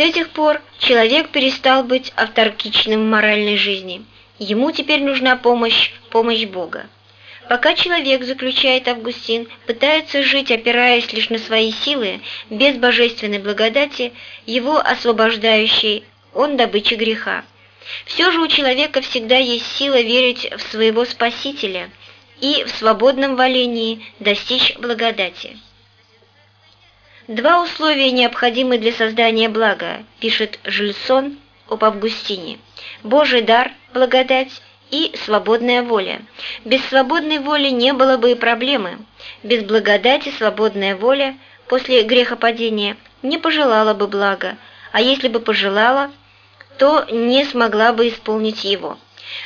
С этих пор человек перестал быть авторкичным в моральной жизни. Ему теперь нужна помощь, помощь Бога. Пока человек, заключает Августин, пытается жить, опираясь лишь на свои силы, без божественной благодати, его освобождающей, он добыча греха. Все же у человека всегда есть сила верить в своего Спасителя и в свободном волении достичь благодати. Два условия необходимы для создания блага, пишет Жильсон об Августине. Божий дар, благодать и свободная воля. Без свободной воли не было бы и проблемы. Без благодати свободная воля после грехопадения не пожелала бы блага, а если бы пожелала, то не смогла бы исполнить его.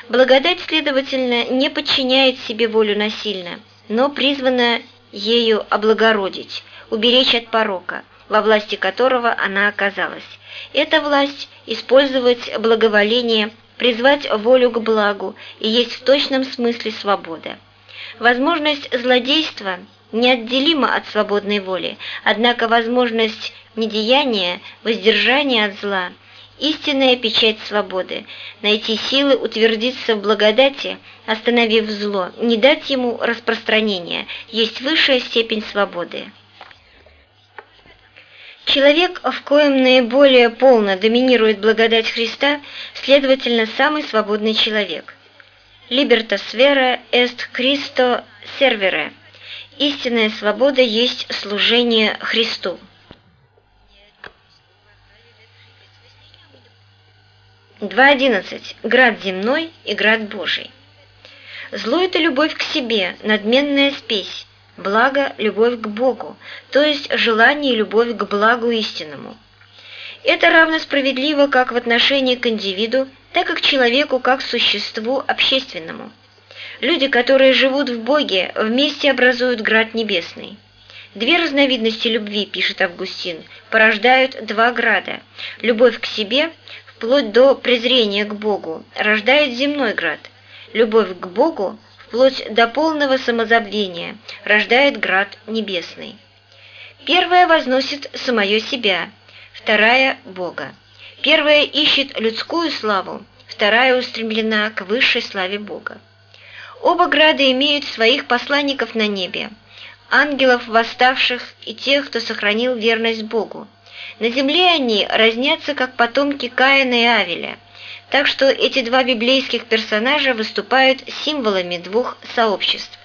Благодать, следовательно, не подчиняет себе волю насильно, но призвана ею облагородить, уберечь от порока, во власти которого она оказалась. Эта власть – использовать благоволение – призвать волю к благу и есть в точном смысле свобода. Возможность злодейства неотделима от свободной воли, однако возможность недеяния, воздержания от зла – истинная печать свободы, найти силы утвердиться в благодати, остановив зло, не дать ему распространения, есть высшая степень свободы. Человек, в коем наиболее полно доминирует благодать Христа, следовательно, самый свободный человек. «Libertas vera est Christo servere» – истинная свобода есть служение Христу. Два одиннадцать. Град земной и град Божий. Зло – это любовь к себе, надменная спесь, благо – любовь к Богу, то есть желание и любовь к благу истинному. Это равно справедливо как в отношении к индивиду, так и к человеку как существу общественному. Люди, которые живут в Боге, вместе образуют град небесный. Две разновидности любви, пишет Августин, порождают два града. Любовь к себе, вплоть до презрения к Богу, рождает земной град. Любовь к Богу вплоть до полного самозабвения, рождает град небесный. Первая возносит самое себя, вторая – Бога. Первая ищет людскую славу, вторая устремлена к высшей славе Бога. Оба града имеют своих посланников на небе, ангелов восставших и тех, кто сохранил верность Богу. На земле они разнятся, как потомки Каина и Авеля – так что эти два библейских персонажа выступают символами двух сообществ.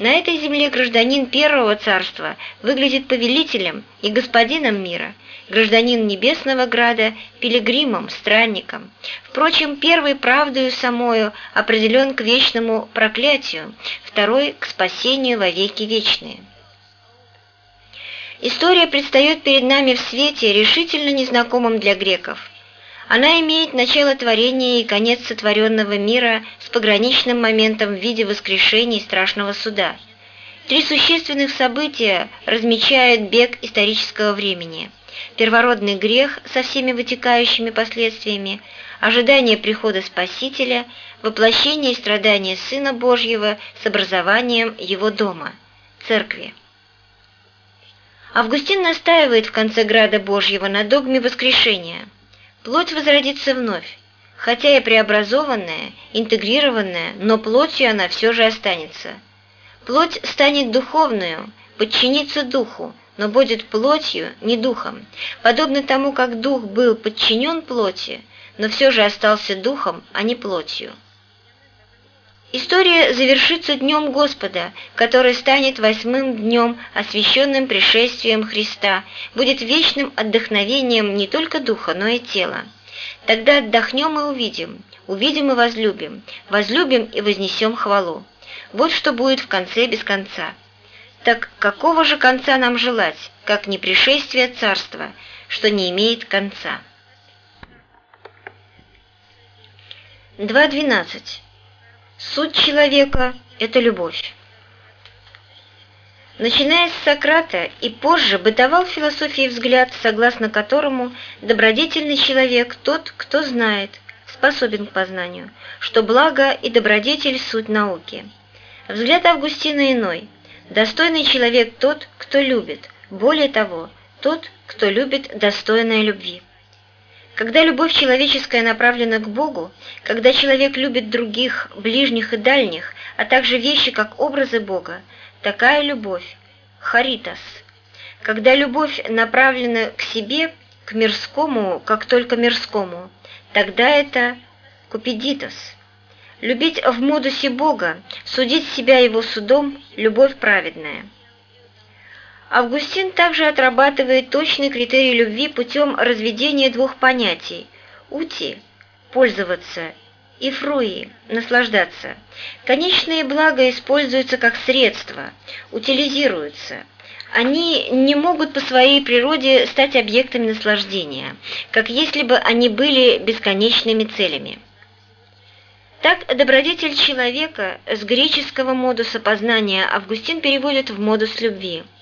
На этой земле гражданин Первого Царства выглядит повелителем и господином мира, гражданин Небесного Града – пилигримом, странником. Впрочем, первый правдою самою определен к вечному проклятию, второй – к спасению во веки вечные. История предстает перед нами в свете, решительно незнакомым для греков – она имеет начало творения и конец сотворенного мира с пограничным моментом в виде воскрешения и страшного суда. Три существенных события размечают бег исторического времени. Первородный грех со всеми вытекающими последствиями, ожидание прихода Спасителя, воплощение и страдания Сына Божьего с образованием Его дома, Церкви. Августин настаивает в конце Града Божьего на догме воскрешения – Плоть возродится вновь, хотя и преобразованная, интегрированная, но плотью она все же останется. Плоть станет духовную, подчинится духу, но будет плотью, не духом, подобно тому, как дух был подчинен плоти, но все же остался духом, а не плотью. История завершится Днем Господа, который станет восьмым днем, освященным пришествием Христа, будет вечным отдохновением не только духа, но и тела. Тогда отдохнем и увидим, увидим и возлюбим, возлюбим и вознесем хвалу. Вот что будет в конце без конца. Так какого же конца нам желать, как не пришествие Царства, что не имеет конца? 2.12 Суть человека – это любовь. Начиная с Сократа и позже бытовал в философии взгляд, согласно которому добродетельный человек тот, кто знает, способен к познанию, что благо и добродетель – суть науки. Взгляд Августина иной. Достойный человек тот, кто любит, более того, тот, кто любит достойной любви. Когда любовь человеческая направлена к Богу, когда человек любит других, ближних и дальних, а также вещи как образы Бога, такая любовь – харитас. Когда любовь направлена к себе, к мирскому, как только мирскому, тогда это купидитас. Любить в модусе Бога, судить себя его судом – любовь праведная. Августин также отрабатывает точный критерий любви путем разведения двух понятий – ути – пользоваться и фруи – наслаждаться. Конечные блага используются как средство, утилизируются. Они не могут по своей природе стать объектами наслаждения, как если бы они были бесконечными целями. Так добродетель человека с греческого модуса познания Августин переводит в модус любви –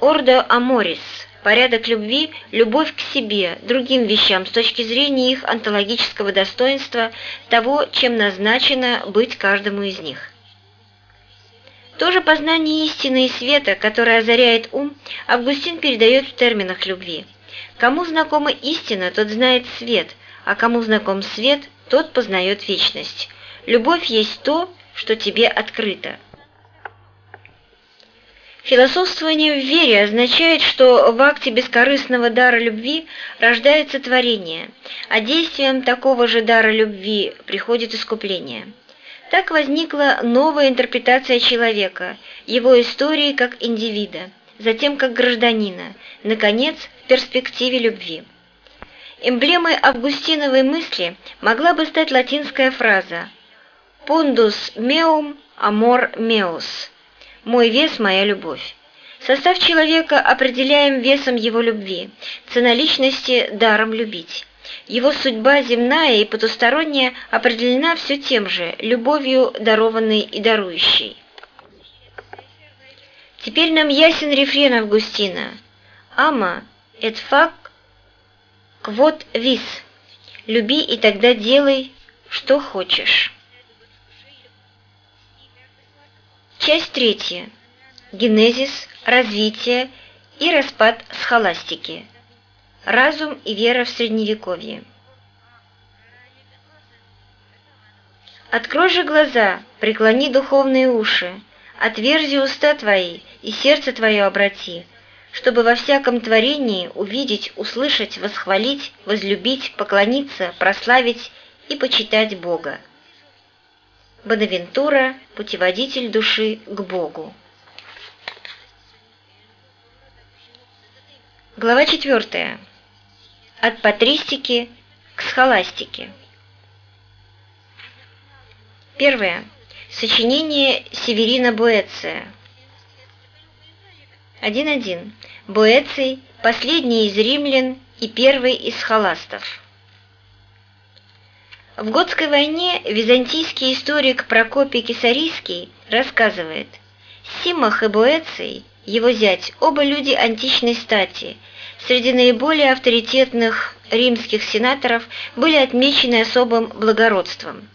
Ордо аморис – порядок любви, любовь к себе, другим вещам с точки зрения их онтологического достоинства, того, чем назначено быть каждому из них. То же познание истины и света, которое озаряет ум, Августин передает в терминах любви. Кому знакома истина, тот знает свет, а кому знаком свет, тот познает вечность. Любовь есть то, что тебе открыто. Философствование в вере означает, что в акте бескорыстного дара любви рождается творение, а действием такого же дара любви приходит искупление. Так возникла новая интерпретация человека, его истории как индивида, затем как гражданина, наконец, в перспективе любви. Эмблемой августиновой мысли могла бы стать латинская фраза «Pundus meum amor meus» «Мой вес – моя любовь». Состав человека определяем весом его любви, цена личности – даром любить. Его судьба земная и потусторонняя определена все тем же – любовью, дарованной и дарующей. Теперь нам ясен рефрен Августина. «Ама et fac quod vis» – «Люби и тогда делай, что хочешь». Часть третья. Генезис, развитие и распад схоластики. Разум и вера в Средневековье. Открой же глаза, преклони духовные уши, отверзи уста твои и сердце твое обрати, чтобы во всяком творении увидеть, услышать, восхвалить, возлюбить, поклониться, прославить и почитать Бога. Бонавентура – путеводитель души к Богу. Глава 4. От патристики к схоластике. Первое. Сочинение Северина Буэция. 1.1. Буэций – последний из римлян и первый из схоластов. В Готской войне византийский историк Прокопий Кесарийский рассказывает, Симах и Буэций, его зять, оба люди античной стати, среди наиболее авторитетных римских сенаторов были отмечены особым благородством.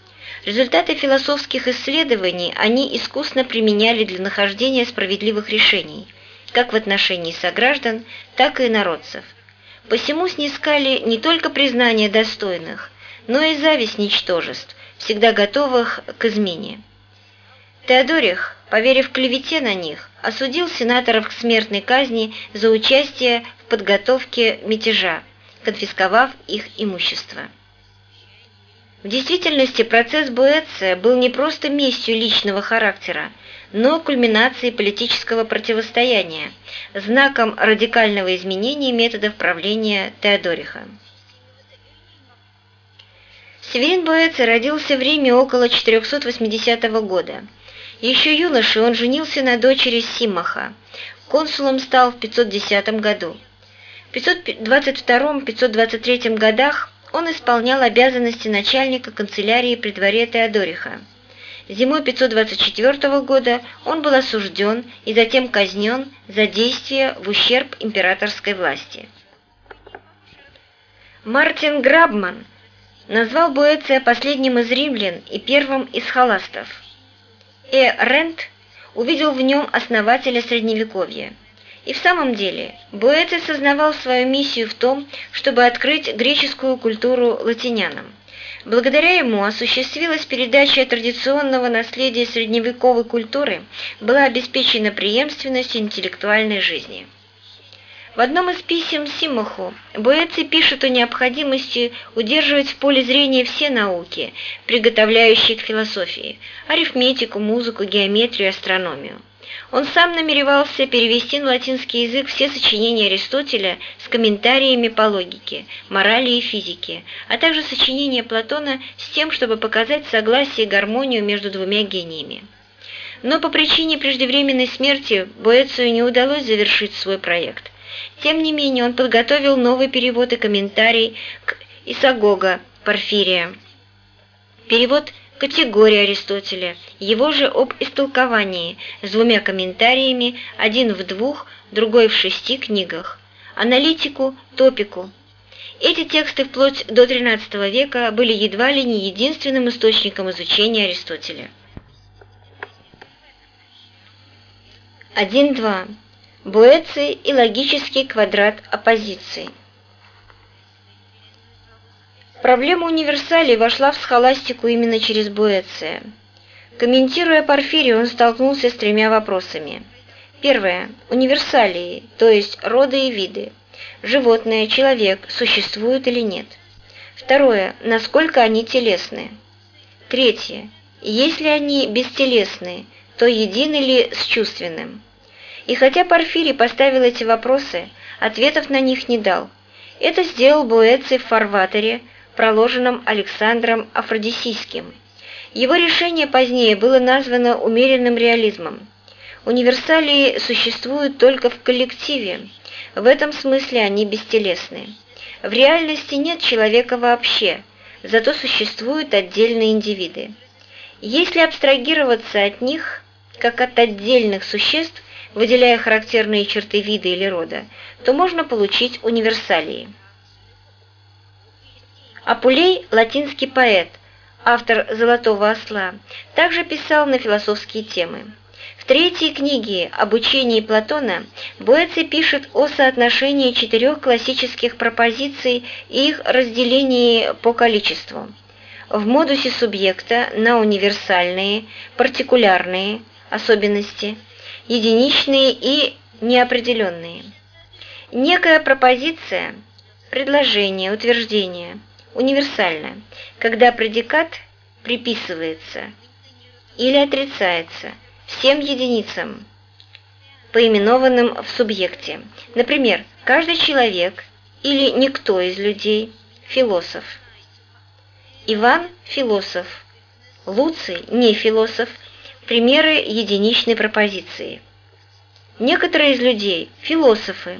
Результаты философских исследований они искусно применяли для нахождения справедливых решений, как в отношении сограждан, так и народцев. Посему снискали не только признание достойных – но и зависть ничтожеств, всегда готовых к измене. Теодорих, поверив клевете на них, осудил сенаторов к смертной казни за участие в подготовке мятежа, конфисковав их имущество. В действительности процесс Буэция был не просто местью личного характера, но кульминацией политического противостояния, знаком радикального изменения методов правления Теодориха. Северин Боэци родился в Риме около 480 года. Еще юношей он женился на дочери Симаха. Консулом стал в 510 году. В 522-523 годах он исполнял обязанности начальника канцелярии при дворе Теодориха. Зимой 524 года он был осужден и затем казнен за действия в ущерб императорской власти. Мартин Грабман – назвал Буэция последним из римлян и первым из холастов. Э. Рент увидел в нем основателя Средневековья. И в самом деле, Буэци сознавал свою миссию в том, чтобы открыть греческую культуру латинянам. Благодаря ему осуществилась передача традиционного наследия средневековой культуры, была обеспечена преемственность интеллектуальной жизни. В одном из писем Симаху Буэци пишет о необходимости удерживать в поле зрения все науки, приготовляющие к философии – арифметику, музыку, геометрию, астрономию. Он сам намеревался перевести на латинский язык все сочинения Аристотеля с комментариями по логике, морали и физике, а также сочинения Платона с тем, чтобы показать согласие и гармонию между двумя гениями. Но по причине преждевременной смерти Боэцию не удалось завершить свой проект. Тем не менее, он подготовил новый перевод и комментарий к Исагога Порфирия. Перевод категории Аристотеля, его же об истолковании с двумя комментариями, один в двух, другой в шести книгах, аналитику, топику. Эти тексты вплоть до XIII века были едва ли не единственным источником изучения Аристотеля. 1.2. Буэций и логический квадрат оппозиции. Проблема универсалей вошла в схоластику именно через Буэция. Комментируя Порфирий, он столкнулся с тремя вопросами. Первое. Универсалии, то есть роды и виды. Животное, человек, существуют или нет. Второе. Насколько они телесны. Третье. Если они бестелесны, то едины ли с чувственным? И хотя Порфирий поставил эти вопросы, ответов на них не дал. Это сделал Буэций в фарватере, проложенном Александром Афродисийским. Его решение позднее было названо умеренным реализмом. Универсалии существуют только в коллективе, в этом смысле они бестелесны. В реальности нет человека вообще, зато существуют отдельные индивиды. Если абстрагироваться от них, как от отдельных существ, выделяя характерные черты вида или рода, то можно получить универсалии. Апулей – латинский поэт, автор «Золотого осла», также писал на философские темы. В третьей книге «Об учении Платона» Боэци пишет о соотношении четырех классических пропозиций и их разделении по количеству. В модусе субъекта на универсальные, партикулярные особенности, единичные и неопределенные. Некая пропозиция, предложение, утверждение – универсальное, когда предикат приписывается или отрицается всем единицам, поименованным в субъекте. Например, каждый человек или никто из людей – философ. Иван – философ, Луций – не философ, примеры единичной пропозиции. Некоторые из людей – философы,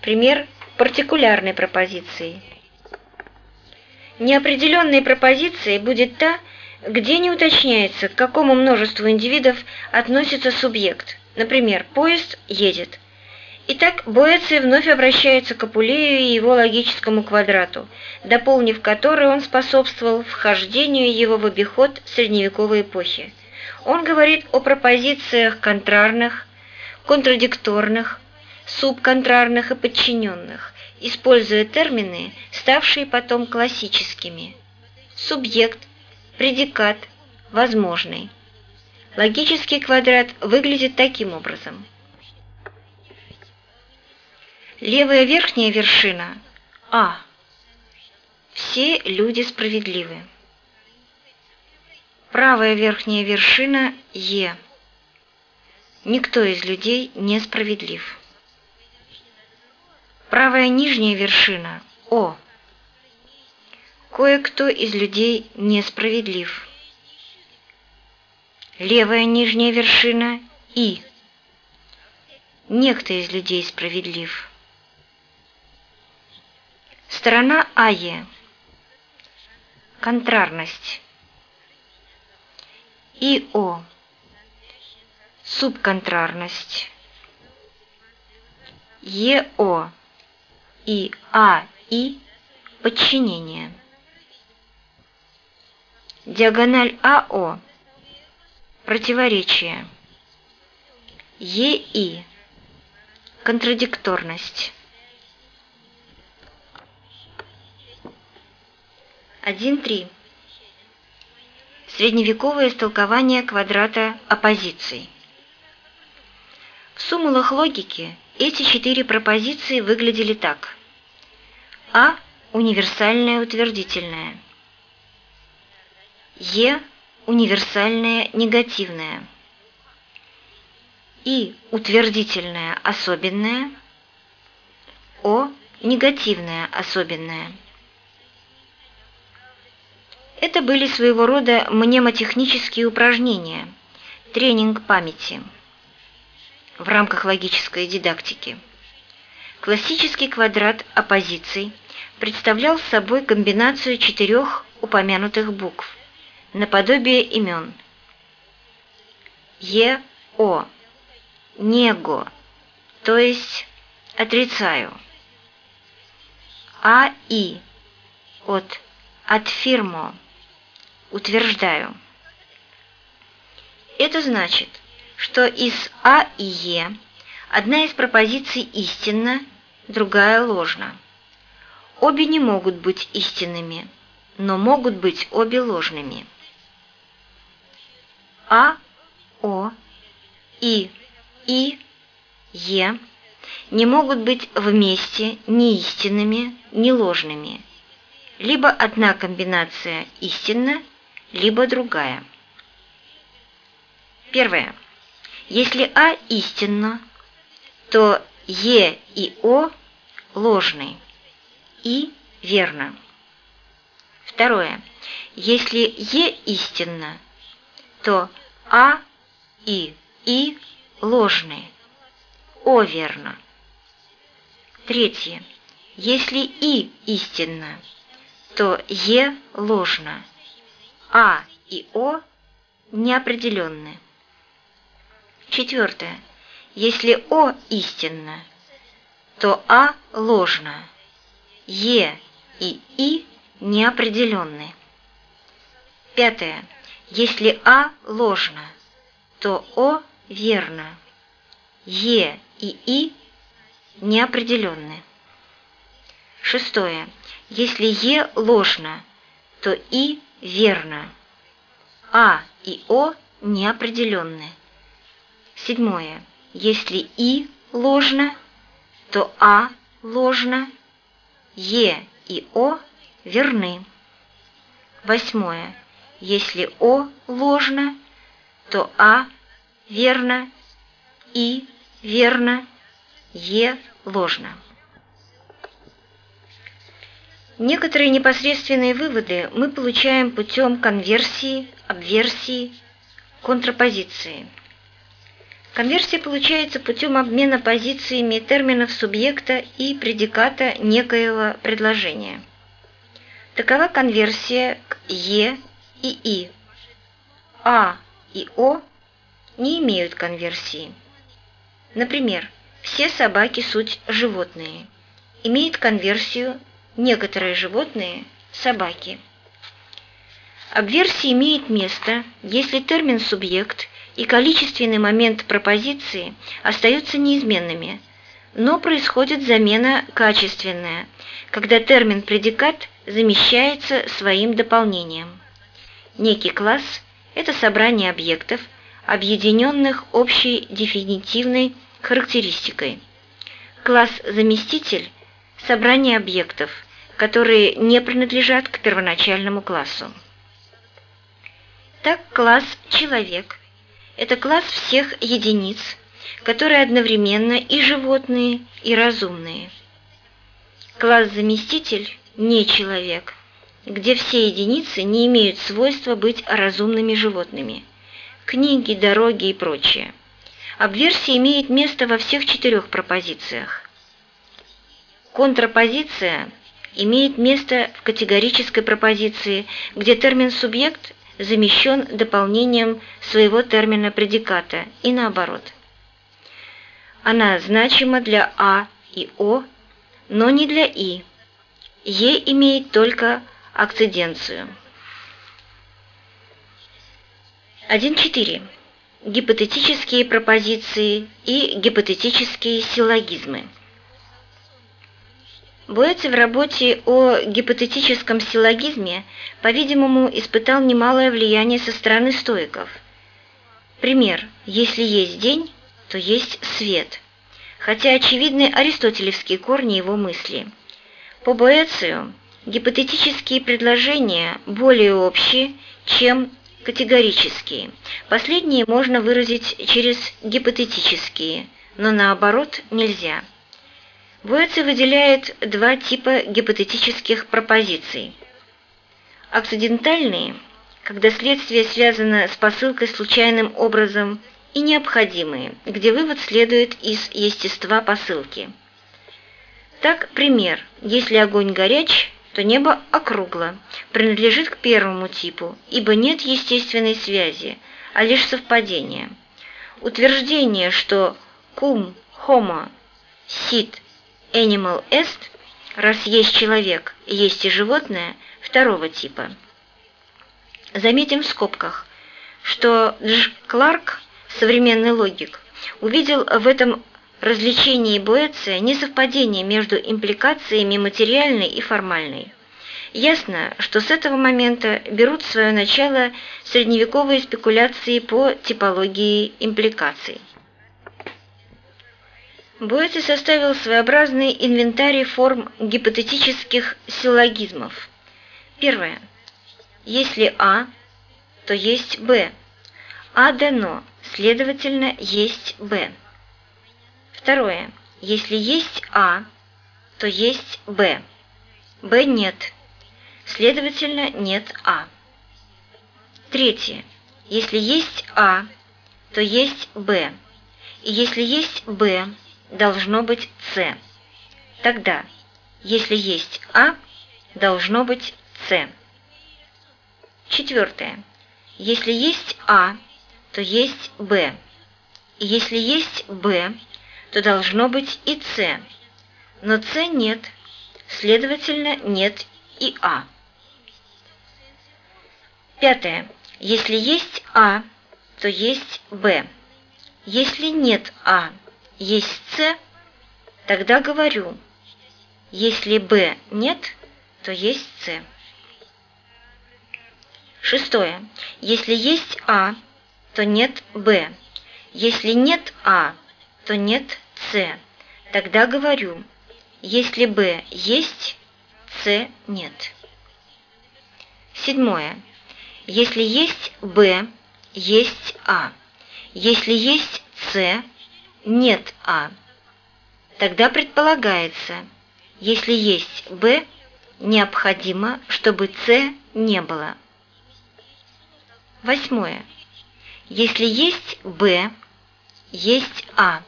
пример партикулярной пропозиции – Неопределенной пропозицией будет та, где не уточняется, к какому множеству индивидов относится субъект. Например, поезд едет. Итак, Боэций вновь обращается к Апулею и его логическому квадрату, дополнив который он способствовал вхождению его в обиход средневековой эпохи. Он говорит о пропозициях контрарных, контрадикторных, субконтрарных и подчиненных, используя термины, ставшие потом классическими. Субъект, предикат, возможный. Логический квадрат выглядит таким образом. Левая верхняя вершина – А. Все люди справедливы. Правая верхняя вершина – Е. Никто из людей не справедлив. Правая нижняя вершина – О. Кое-кто из людей несправедлив. Левая нижняя вершина – И. Некто из людей справедлив. Сторона АЕ. Контрарность. ИО. Субконтрарность. ЕО и А и подчинение. Диагональ АО противоречие. ЕИ Контрадикторность. 1.3. Средневековое истолкование квадрата оппозиций. В суммулах логики эти четыре пропозиции выглядели так. А – универсальное утвердительное. Е – универсальное негативное. И – утвердительное особенное. О – негативное особенное. Это были своего рода мнемотехнические упражнения, тренинг памяти в рамках логической дидактики. Классический квадрат оппозиций представлял собой комбинацию четырех упомянутых букв, наподобие имен. Е, О, Него, то есть отрицаю. А, И, от «Отфирмо», утверждаю. Это значит, что из А и Е одна из пропозиций истинна, другая ложна. Обе не могут быть истинными, но могут быть обе ложными. А, О, И, И, Е не могут быть вместе ни истинными, ни ложными. Либо одна комбинация истинна, либо другая. Первое. Если А истинно, то Е и О ложны и верно. Второе. Если Е истинно, то А и И ложны, О верно. Третье. Если И истинно, то Е ложно, А и О неопределенны. Четвертое. Если О истинно, то А ложно, Е и И неопределенны. Пятое. Если А ложно, то О верно, Е и И неопределенны. Шестое. Если Е ложно, то И верно. А и О неопределенны. Седьмое. Если И ложно, то А ложно, Е и О верны. Восьмое. Если О ложно, то А верно, И верно, Е ложно. Некоторые непосредственные выводы мы получаем путем конверсии, обверсии, контрапозиции. Конверсия получается путем обмена позициями терминов субъекта и предиката некоего предложения. Такова конверсия к «е» и «и». «А» и «о» не имеют конверсии. Например, «все собаки суть животные» имеет конверсию некоторые животные – собаки. Обверсия имеет место, если термин «субъект» и количественный момент пропозиции остаются неизменными, но происходит замена качественная, когда термин «предикат» замещается своим дополнением. Некий класс – это собрание объектов, объединенных общей дефинитивной характеристикой. Класс-заместитель – собрание объектов – которые не принадлежат к первоначальному классу. Так класс «человек» – это класс всех единиц, которые одновременно и животные, и разумные. Класс «заместитель» – не человек, где все единицы не имеют свойства быть разумными животными. Книги, дороги и прочее. Обверсия имеет место во всех четырех пропозициях. Контрапозиция – имеет место в категорической пропозиции, где термин «субъект» замещен дополнением своего термина предиката и наоборот. Она значима для А и О, но не для И. Е имеет только акциденцию. 1.4. гипотетические пропозиции и гипотетические силлогизмы. Боэци в работе о гипотетическом силлогизме, по-видимому, испытал немалое влияние со стороны стоиков. Пример «если есть день, то есть свет», хотя очевидны аристотелевские корни его мысли. По Боэцию гипотетические предложения более общие, чем категорические. Последние можно выразить через гипотетические, но наоборот нельзя. Боэци выделяет два типа гипотетических пропозиций. Акцидентальные, когда следствие связано с посылкой случайным образом, и необходимые, где вывод следует из естества посылки. Так, пример, если огонь горяч, то небо округло, принадлежит к первому типу, ибо нет естественной связи, а лишь совпадение. Утверждение, что cum homo sit animal est, раз есть человек, есть и животное, второго типа. Заметим в скобках, что Дж. Кларк, современный логик, увидел в этом развлечении Боэция несовпадение между импликациями материальной и формальной. Ясно, что с этого момента берут свое начало средневековые спекуляции по типологии импликаций. Боэци составил своеобразный инвентарь форм гипотетических силлогизмов. Первое. Если А, то есть Б. А дано, следовательно, есть Б. Второе. Если есть А, то есть Б. Б нет. Следовательно, нет А. Третье. Если есть А, то есть Б. И если есть Б, должно быть С. Тогда, если есть А, должно быть С. Четвертое. Если есть А, то есть Б. Если есть Б, то должно быть и С. Но С нет, следовательно, нет и А. Пятое. Если есть А, то есть Б. Если нет А, есть С, тогда говорю, если Б нет, то есть С. Шестое. Если есть А, то нет Б. Если нет А, то нет с, тогда говорю, если Б есть, С нет. Седьмое. Если есть Б, есть А. Если есть С, нет А. Тогда предполагается, если есть Б, необходимо, чтобы С не было. Восьмое. Если есть Б, есть А.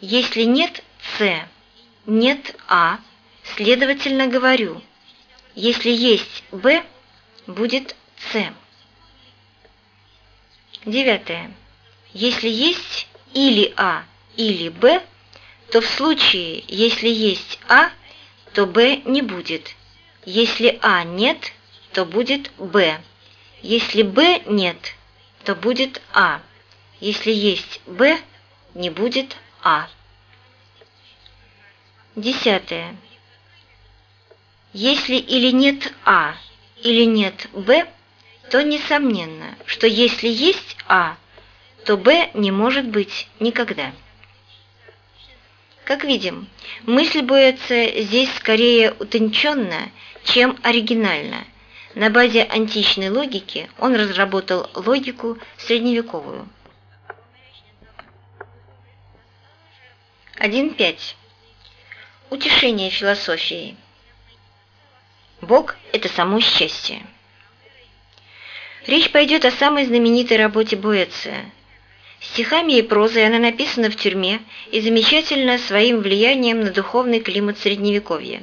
Если нет С, нет А, следовательно говорю, если есть Б, будет С. Девятое. Если есть или А, или Б, то в случае, если есть А, то Б не будет. Если А нет, то будет Б. Если Б нет, то будет А. Если есть Б, не будет а. Десятое. Если или нет А, или нет Б, то несомненно, что если есть А, то Б не может быть никогда. Как видим, мысль Боэца здесь скорее утонченна, чем оригинальна. На базе античной логики он разработал логику средневековую. 1.5. Утешение философии. Бог – это само счастье. Речь пойдет о самой знаменитой работе Буэция. Стихами и прозой она написана в тюрьме и замечательна своим влиянием на духовный климат Средневековья.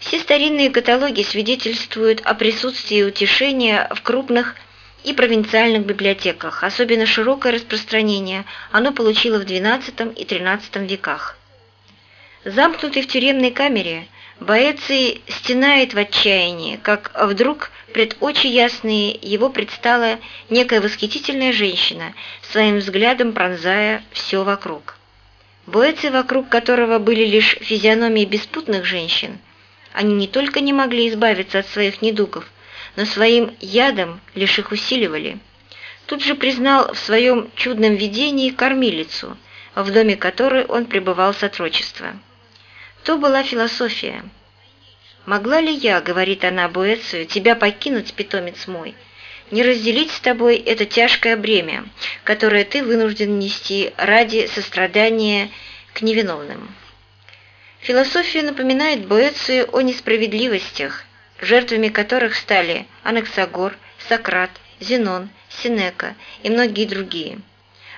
Все старинные каталоги свидетельствуют о присутствии утешения в крупных и провинциальных библиотеках. Особенно широкое распространение оно получило в XII и XIII веках. Замкнутый в тюремной камере, Боэций стенает в отчаянии, как вдруг пред очи ясные его предстала некая восхитительная женщина, своим взглядом пронзая все вокруг. Боэций, вокруг которого были лишь физиономии беспутных женщин, они не только не могли избавиться от своих недугов, но своим ядом лишь их усиливали. Тут же признал в своем чудном видении кормилицу, в доме которой он пребывал с отрочества. То была философия. «Могла ли я, — говорит она Буэцию, — тебя покинуть, питомец мой, не разделить с тобой это тяжкое бремя, которое ты вынужден нести ради сострадания к невиновным?» Философия напоминает Боэцию о несправедливостях, жертвами которых стали Анаксагор, Сократ, Зенон, Синека и многие другие.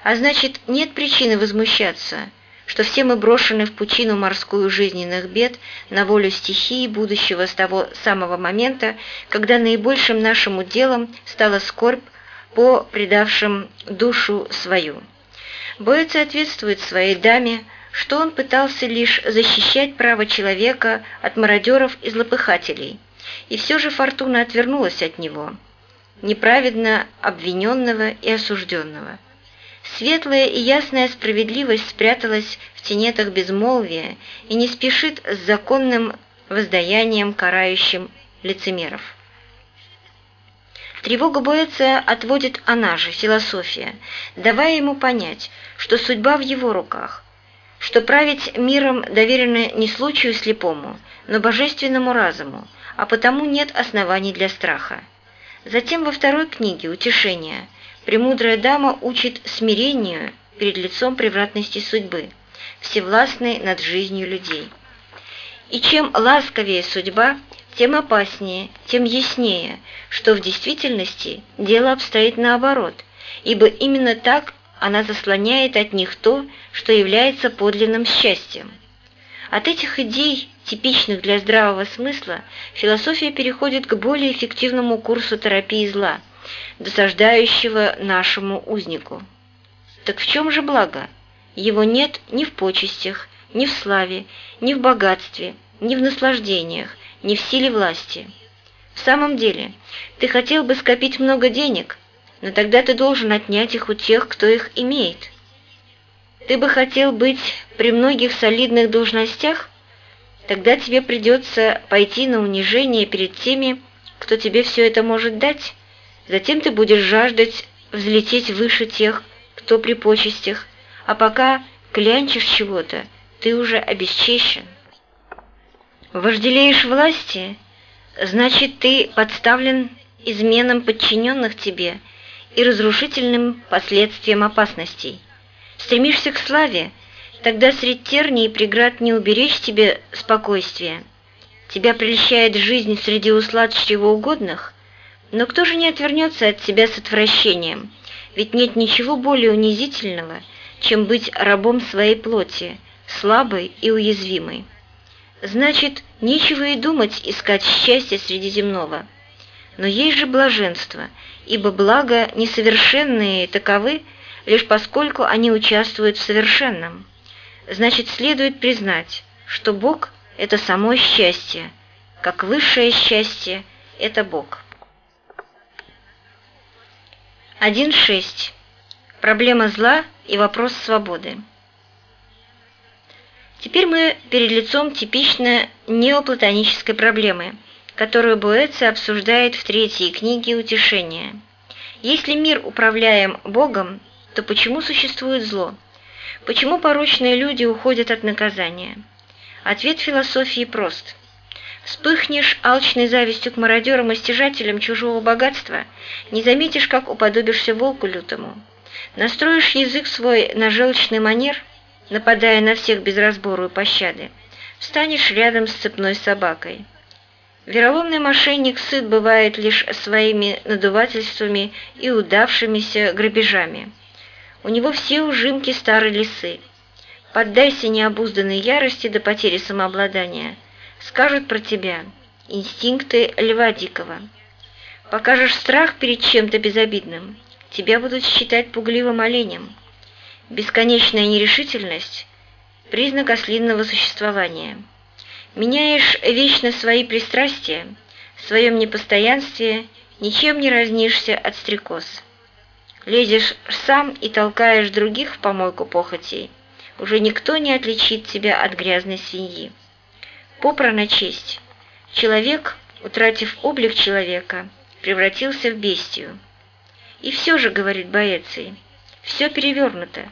А значит, нет причины возмущаться, что все мы брошены в пучину морскую жизненных бед на волю стихии будущего с того самого момента, когда наибольшим нашим уделом стала скорбь по предавшим душу свою. Боец соответствует своей даме, что он пытался лишь защищать право человека от мародеров и злопыхателей, и все же фортуна отвернулась от него, неправедно обвиненного и осужденного. Светлая и ясная справедливость спряталась в тенетах безмолвия и не спешит с законным воздаянием карающим лицемеров. Тревога Боэция отводит она же, философия, давая ему понять, что судьба в его руках, что править миром доверено не случаю слепому, но божественному разуму, а потому нет оснований для страха. Затем во второй книге «Утешение» премудрая дама учит смирению перед лицом превратности судьбы, всевластной над жизнью людей. И чем ласковее судьба, тем опаснее, тем яснее, что в действительности дело обстоит наоборот, ибо именно так она заслоняет от них то, что является подлинным счастьем. От этих идей, типичных для здравого смысла, философия переходит к более эффективному курсу терапии зла, досаждающего нашему узнику. Так в чем же благо? Его нет ни в почестях, ни в славе, ни в богатстве, ни в наслаждениях, ни в силе власти. В самом деле, ты хотел бы скопить много денег, но тогда ты должен отнять их у тех, кто их имеет. Ты бы хотел быть при многих солидных должностях? Тогда тебе придется пойти на унижение перед теми, кто тебе все это может дать. Затем ты будешь жаждать взлететь выше тех, кто при почестях, а пока клянчишь чего-то, ты уже обесчещен. Вожделеешь власти, значит, ты подставлен изменам подчиненных тебе и разрушительным последствиям опасностей. Стремишься к славе, тогда средь терний и преград не уберечь тебе спокойствие. Тебя прельщает жизнь среди услад чревоугодных, но кто же не отвернется от тебя с отвращением? Ведь нет ничего более унизительного, чем быть рабом своей плоти, слабой и уязвимой. Значит, нечего и думать искать счастье среди земного. Но есть же блаженство, ибо благо несовершенные таковы, лишь поскольку они участвуют в совершенном. Значит, следует признать, что Бог – это само счастье, как высшее счастье – это Бог. 1.6. Проблема зла и вопрос свободы. Теперь мы перед лицом типично неоплатонической проблемы, которую Буэци обсуждает в третьей книге «Утешение». Если мир управляем Богом, то почему существует зло? Почему порочные люди уходят от наказания? Ответ философии прост. Вспыхнешь алчной завистью к мародерам и стяжателям чужого богатства, не заметишь, как уподобишься волку лютому. Настроишь язык свой на желчный манер, нападая на всех без разбору и пощады, встанешь рядом с цепной собакой. Вероломный мошенник сыт бывает лишь своими надувательствами и удавшимися грабежами. У него все ужимки старой лисы. Поддайся необузданной ярости до потери самообладания. Скажут про тебя инстинкты льва дикого. Покажешь страх перед чем-то безобидным, тебя будут считать пугливым оленем. Бесконечная нерешительность – признак ослинного существования. Меняешь вечно свои пристрастия, В своем непостоянстве ничем не разнишься от стрекоз. Лезешь сам и толкаешь других в помойку похотей. Уже никто не отличит тебя от грязной свиньи. Попра на честь. Человек, утратив облик человека, превратился в бестию. И все же, говорит Боэций, все перевернуто.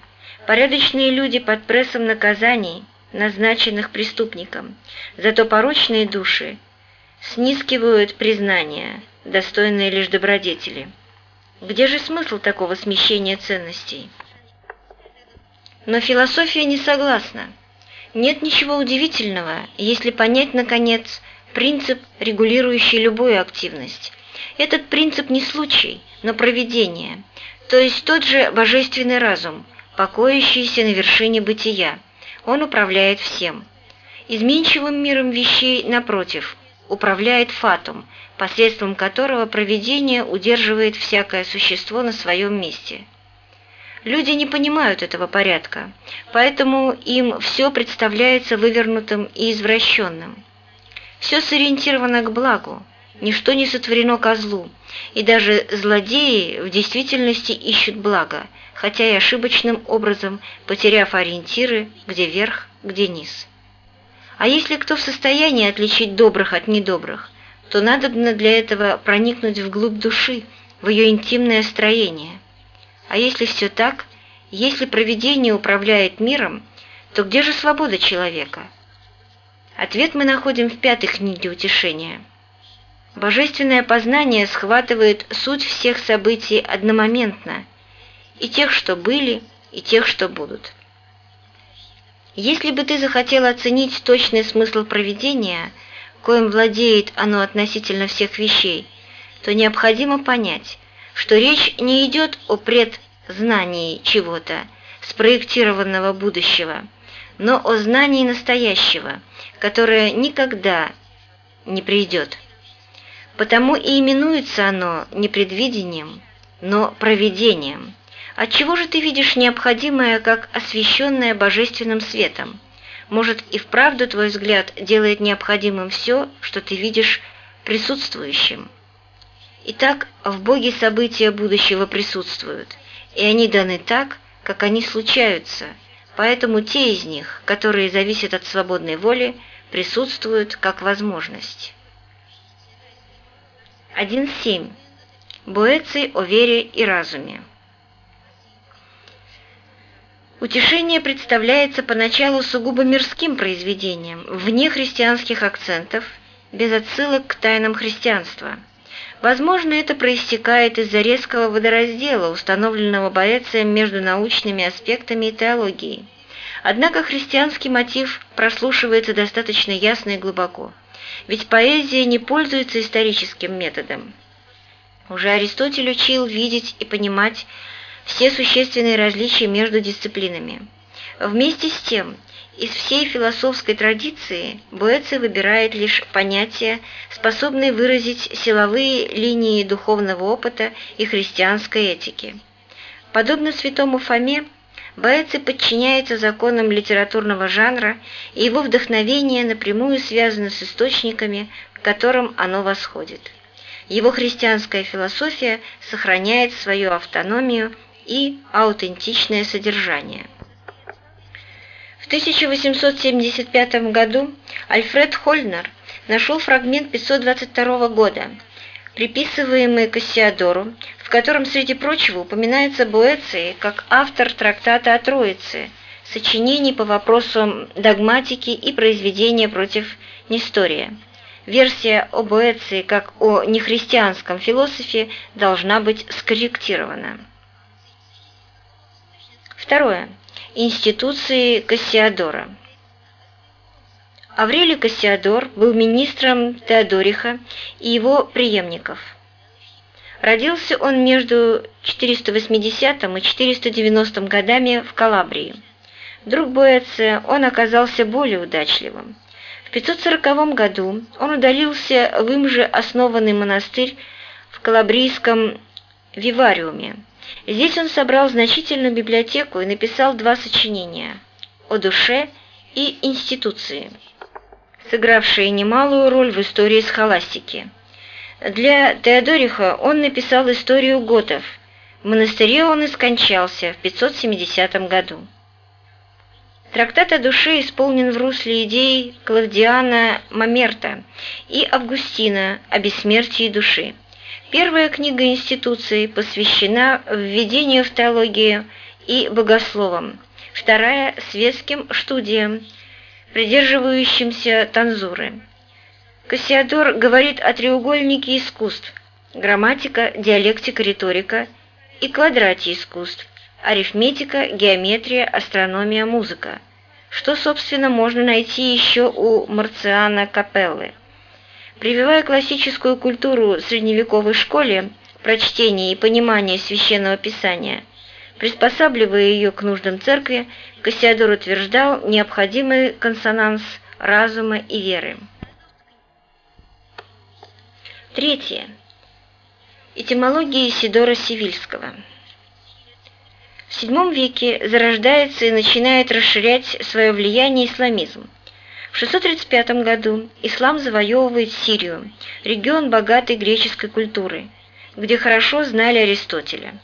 Порядочные люди под прессом наказаний, назначенных преступникам, зато порочные души снискивают признания, достойные лишь добродетели. Где же смысл такого смещения ценностей? Но философия не согласна. Нет ничего удивительного, если понять, наконец, принцип, регулирующий любую активность. Этот принцип не случай, но провидение, то есть тот же божественный разум, покоящийся на вершине бытия. Он управляет всем. Изменчивым миром вещей, напротив, управляет фатум, посредством которого провидение удерживает всякое существо на своем месте. Люди не понимают этого порядка, поэтому им все представляется вывернутым и извращенным. Все сориентировано к благу, ничто не сотворено ко злу, и даже злодеи в действительности ищут благо, хотя и ошибочным образом потеряв ориентиры, где верх, где низ. А если кто в состоянии отличить добрых от недобрых, то надобно для этого проникнуть вглубь души, в ее интимное строение. А если все так, если провидение управляет миром, то где же свобода человека? Ответ мы находим в пятой книге утешения. Божественное познание схватывает суть всех событий одномоментно, и тех, что были, и тех, что будут. Если бы ты захотел оценить точный смысл проведения, коим владеет оно относительно всех вещей, то необходимо понять, что речь не идет о предзнании чего-то, спроектированного будущего, но о знании настоящего, которое никогда не придет. Потому и именуется оно не предвидением, но провидением. Отчего же ты видишь необходимое, как освещенное божественным светом? Может, и вправду твой взгляд делает необходимым все, что ты видишь присутствующим? Итак, в Боге события будущего присутствуют, и они даны так, как они случаются, поэтому те из них, которые зависят от свободной воли, присутствуют как возможность. 1.7. Боэций о вере и разуме. Утешение представляется поначалу сугубо мирским произведением, вне христианских акцентов, без отсылок к тайнам христианства. Возможно, это проистекает из-за резкого водораздела, установленного Боэцием между научными аспектами и теологией. Однако христианский мотив прослушивается достаточно ясно и глубоко, ведь поэзия не пользуется историческим методом. Уже Аристотель учил видеть и понимать все существенные различия между дисциплинами. Вместе с тем, из всей философской традиции Боэций выбирает лишь понятия, способные выразить силовые линии духовного опыта и христианской этики. Подобно святому Фоме, Боэций подчиняется законам литературного жанра, и его вдохновение напрямую связано с источниками, к которым оно восходит. Его христианская философия сохраняет свою автономию и аутентичное содержание. В 1875 году Альфред Хольнер нашел фрагмент 522 года, приписываемый Кассиадору, в котором, среди прочего, упоминается Буэций как автор трактата о Троице, сочинений по вопросам догматики и произведения против Нестория. Версия о Буэции как о нехристианском философе должна быть скорректирована. Второе. Институции Кассиадора. Аврелий Кассиадор был министром Теодориха и его преемников. Родился он между 480 и 490 годами в Калабрии. Друг Боэция, он оказался более удачливым. В 540 году он удалился в им же основанный монастырь в Калабрийском Вивариуме, Здесь он собрал значительную библиотеку и написал два сочинения «О душе» и «Институции», сыгравшие немалую роль в истории схоластики. Для Теодориха он написал историю готов. В монастыре он и скончался в 570 году. Трактат о душе исполнен в русле идей Клавдиана Мамерта и Августина о бессмертии души. Первая книга институции посвящена введению в теологию и богословам, вторая – светским студиям, придерживающимся танзуры. Кассиадор говорит о треугольнике искусств – грамматика, диалектика, риторика и квадрате искусств, арифметика, геометрия, астрономия, музыка, что, собственно, можно найти еще у Марциана Капеллы. Прививая классическую культуру средневековой школе, прочтение и понимание священного писания, приспосабливая ее к нуждам церкви, Кассиадор утверждал необходимый консонанс разума и веры. Третье. Этимология Исидора Сивильского. В VII веке зарождается и начинает расширять свое влияние исламизм. В 635 году ислам завоевывает Сирию, регион богатой греческой культуры, где хорошо знали Аристотеля.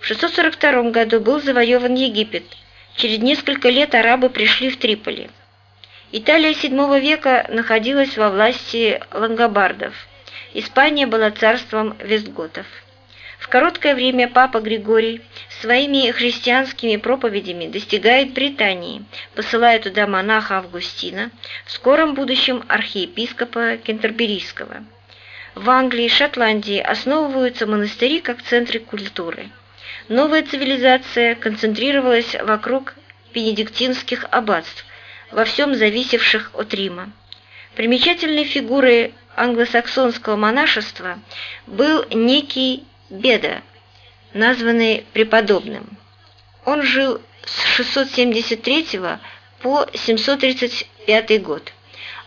В 642 году был завоеван Египет. Через несколько лет арабы пришли в Триполи. Италия VII века находилась во власти лангобардов. Испания была царством вестготов. В короткое время папа Григорий своими христианскими проповедями достигает Британии, посылая туда монаха Августина, в скором будущем архиепископа Кентерберийского. В Англии и Шотландии основываются монастыри как центры культуры. Новая цивилизация концентрировалась вокруг бенедиктинских аббатств, во всем зависевших от Рима. Примечательной фигурой англосаксонского монашества был некий Беда, названный преподобным. Он жил с 673 по 735 год.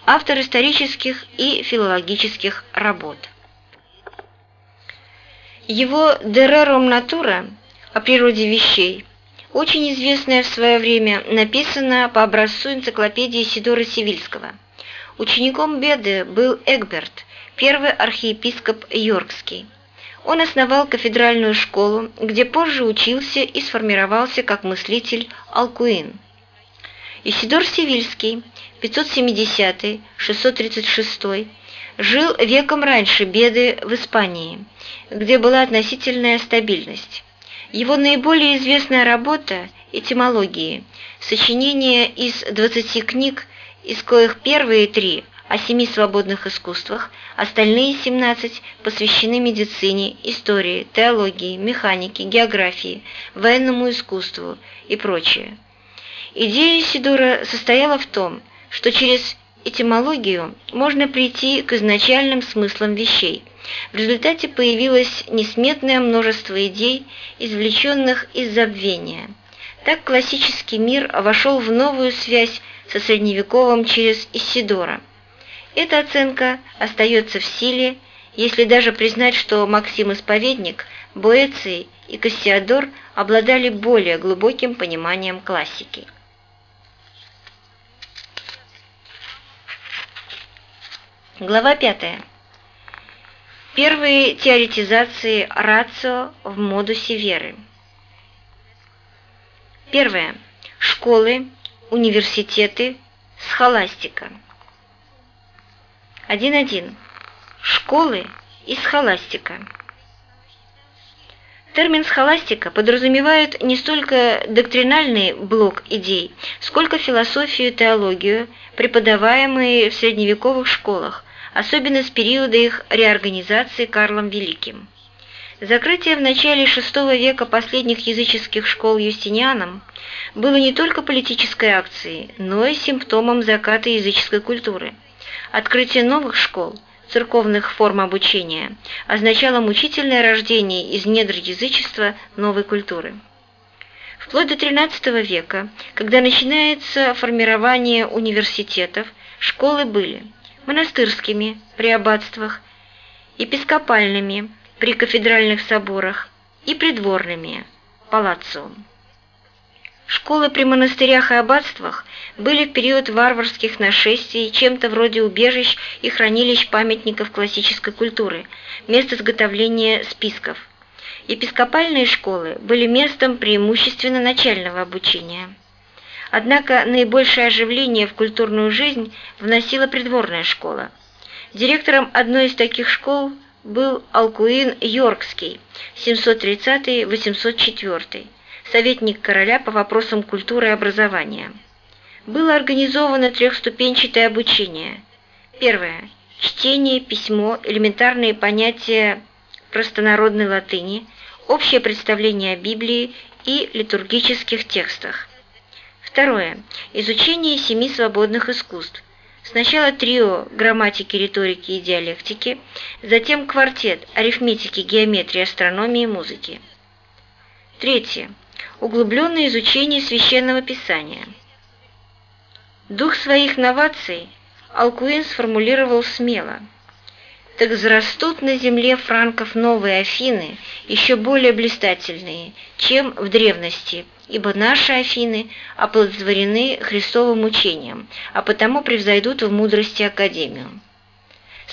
Автор исторических и филологических работ. Его «De Rerum Natura» о природе вещей, очень известная в свое время, написана по образцу энциклопедии Сидора Сивильского. Учеником Беды был Эгберт, первый архиепископ Йоркский. Он основал кафедральную школу, где позже учился и сформировался как мыслитель Алкуин. Исидор Сивильский, 570-636, жил веком раньше беды в Испании, где была относительная стабильность. Его наиболее известная работа «Этимологии» – сочинение из 20 книг, из коих первые три – о семи свободных искусствах, остальные 17 посвящены медицине, истории, теологии, механике, географии, военному искусству и прочее. Идея Сидора состояла в том, что через этимологию можно прийти к изначальным смыслам вещей. В результате появилось несметное множество идей, извлеченных из забвения. Так классический мир вошел в новую связь со средневековым через Исидора – эта оценка остается в силе, если даже признать, что Максим Исповедник, Боэций и Кассиадор обладали более глубоким пониманием классики. Глава 5. Первые теоретизации рацио в модусе веры. Первое. Школы, университеты, схоластика. 1.1. Школы и схоластика. Термин «схоластика» подразумевает не столько доктринальный блок идей, сколько философию и теологию, преподаваемые в средневековых школах, особенно с периода их реорганизации Карлом Великим. Закрытие в начале VI века последних языческих школ Юстинианом было не только политической акцией, но и симптомом заката языческой культуры – Открытие новых школ, церковных форм обучения, означало мучительное рождение из недр язычества новой культуры. Вплоть до XIII века, когда начинается формирование университетов, школы были монастырскими при аббатствах, епископальными при кафедральных соборах и придворными – палациум. Школы при монастырях и аббатствах были в период варварских нашествий чем-то вроде убежищ и хранилищ памятников классической культуры, мест изготовления списков. Епископальные школы были местом преимущественно начального обучения. Однако наибольшее оживление в культурную жизнь вносила придворная школа. Директором одной из таких школ был Алкуин Йоркский, 730-804, советник короля по вопросам культуры и образования. Было организовано трехступенчатое обучение. Первое – чтение, письмо, элементарные понятия простонародной латыни, общее представление о Библии и литургических текстах. Второе. Изучение семи свободных искусств. Сначала трио грамматики, риторики и диалектики, затем квартет арифметики, геометрии, астрономии и музыки. Третье. Углубленное изучение священного писания. Дух своих новаций Алкуин сформулировал смело – так взрастут на земле франков новые Афины, еще более блистательные, чем в древности, ибо наши Афины оплодотворены Христовым учением, а потому превзойдут в мудрости Академию.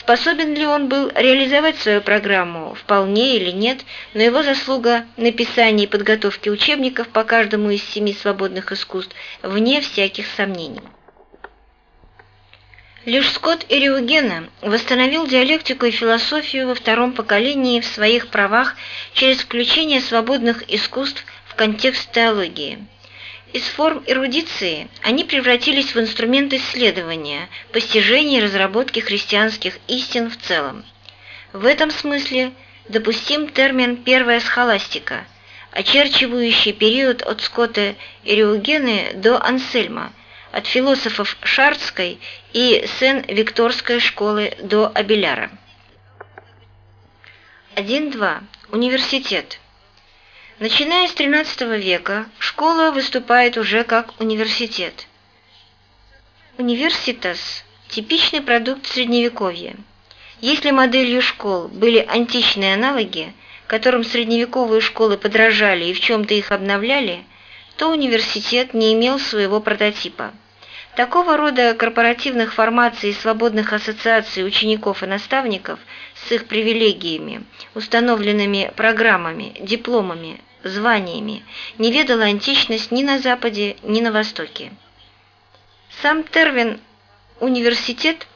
Способен ли он был реализовать свою программу, вполне или нет, но его заслуга написания и подготовки учебников по каждому из семи свободных искусств вне всяких сомнений. Лишь Скотт Эриогена восстановил диалектику и философию во втором поколении в своих правах через включение свободных искусств в контекст теологии. Из форм эрудиции они превратились в инструмент исследования, постижения и разработки христианских истин в целом. В этом смысле допустим термин «первая схоластика», очерчивающий период от Скотта Эриогены до Ансельма – от философов Шардской и Сен-Викторской школы до Абеляра. 1.2. Университет. Начиная с XIII века, школа выступает уже как университет. Университас – типичный продукт Средневековья. Если моделью школ были античные аналоги, которым средневековые школы подражали и в чем-то их обновляли, то университет не имел своего прототипа. Такого рода корпоративных формаций и свободных ассоциаций учеников и наставников с их привилегиями, установленными программами, дипломами, званиями, не ведала античность ни на Западе, ни на Востоке. Сам термин «университет»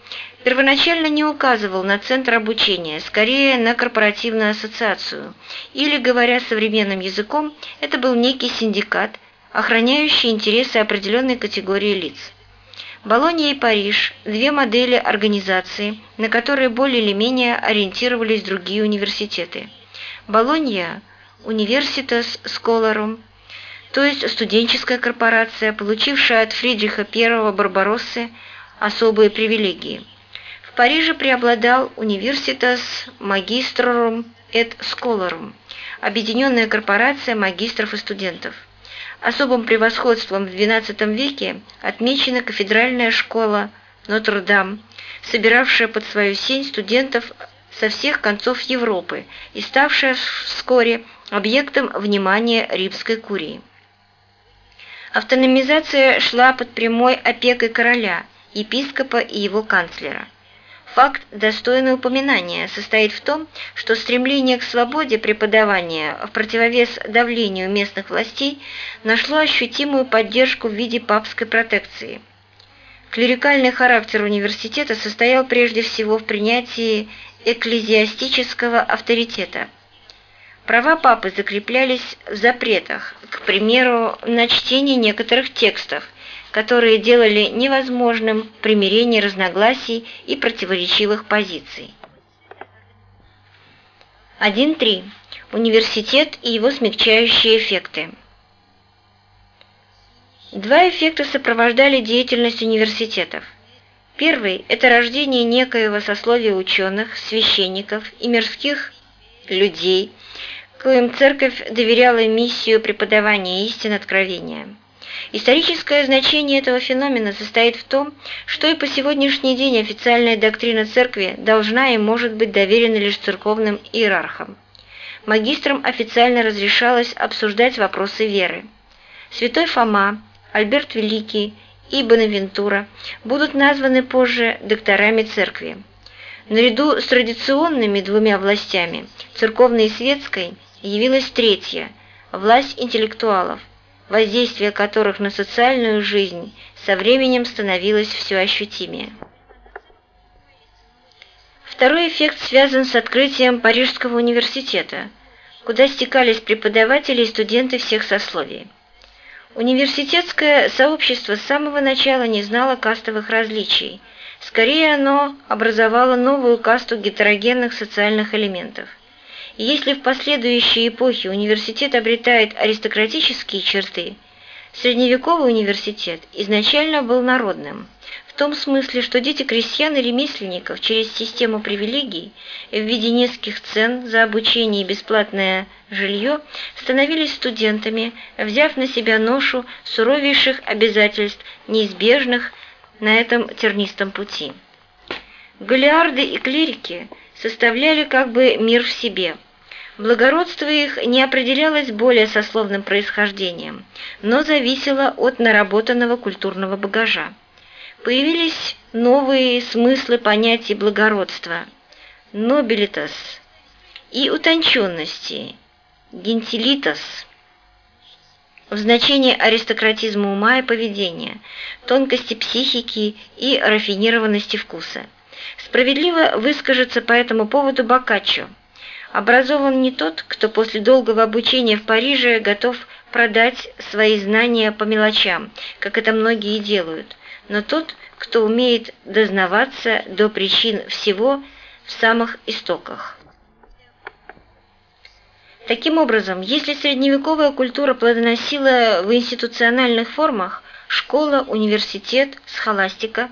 первоначально не указывал на центр обучения, скорее на корпоративную ассоциацию, или, говоря современным языком, это был некий синдикат, охраняющий интересы определенной категории лиц. Болонья и Париж – две модели организации, на которые более или менее ориентировались другие университеты. Болонья – Universitas Scholarum, то есть студенческая корпорация, получившая от Фридриха I Барбароссы особые привилегии. В Париже преобладал Universitas Magistrorum et Scholarum, объединенная корпорация магистров и студентов. Особым превосходством в XII веке отмечена кафедральная школа Нотр-Дам, собиравшая под свою сень студентов со всех концов Европы и ставшая вскоре объектом внимания римской курии. Автономизация шла под прямой опекой короля, епископа и его канцлера – Факт, достойный упоминания, состоит в том, что стремление к свободе преподавания в противовес давлению местных властей нашло ощутимую поддержку в виде папской протекции. Клерикальный характер университета состоял прежде всего в принятии экклезиастического авторитета. Права папы закреплялись в запретах, к примеру, на чтение некоторых текстов, которые делали невозможным примирение разногласий и противоречивых позиций. 1.3. Университет и его смягчающие эффекты. Два эффекта сопровождали деятельность университетов. Первый – это рождение некоего сословия ученых, священников и мирских людей, коим церковь доверяла миссию преподавания истин откровения. Историческое значение этого феномена состоит в том, что и по сегодняшний день официальная доктрина церкви должна и может быть доверена лишь церковным иерархам. Магистрам официально разрешалось обсуждать вопросы веры. Святой Фома, Альберт Великий и Бонавентура будут названы позже докторами церкви. Наряду с традиционными двумя властями, церковной и светской, явилась третья – власть интеллектуалов, воздействие которых на социальную жизнь со временем становилось все ощутимее. Второй эффект связан с открытием Парижского университета, куда стекались преподаватели и студенты всех сословий. Университетское сообщество с самого начала не знало кастовых различий, скорее оно образовало новую касту гетерогенных социальных элементов. Если в последующие эпохи университет обретает аристократические черты, средневековый университет изначально был народным – в том смысле, что дети крестьян и ремесленников через систему привилегий в виде низких цен за обучение и бесплатное жилье становились студентами, взяв на себя ношу суровейших обязательств, неизбежных на этом тернистом пути. Голиарды и клирики составляли как бы мир в себе. Благородство их не определялось более сословным происхождением, но зависело от наработанного культурного багажа появились новые смыслы понятий благородства – nobilitas и утонченности – gentilitas в значении аристократизма ума и поведения, тонкости психики и рафинированности вкуса. Справедливо выскажется по этому поводу Боккаччо. Образован не тот, кто после долгого обучения в Париже готов продать свои знания по мелочам, как это многие делают – но тот, кто умеет дознаваться до причин всего в самых истоках. Таким образом, если средневековая культура плодоносила в институциональных формах школа, университет, схоластика,